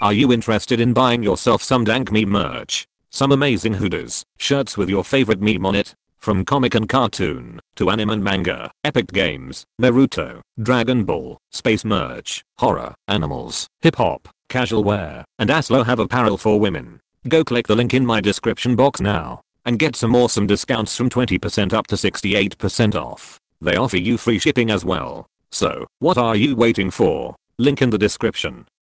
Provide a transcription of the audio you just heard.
Are you interested in buying yourself some dank meme merch? Some amazing hoodies, shirts with your favorite meme on it? From comic and cartoon, to anime and manga, epic games, Naruto, Dragon Ball, space merch, horror, animals, hip hop, casual wear, and Aslo have apparel for women. Go click the link in my description box now and get some awesome discounts from 20% up to 68% off. They offer you free shipping as well. So, what are you waiting for? Link in the description.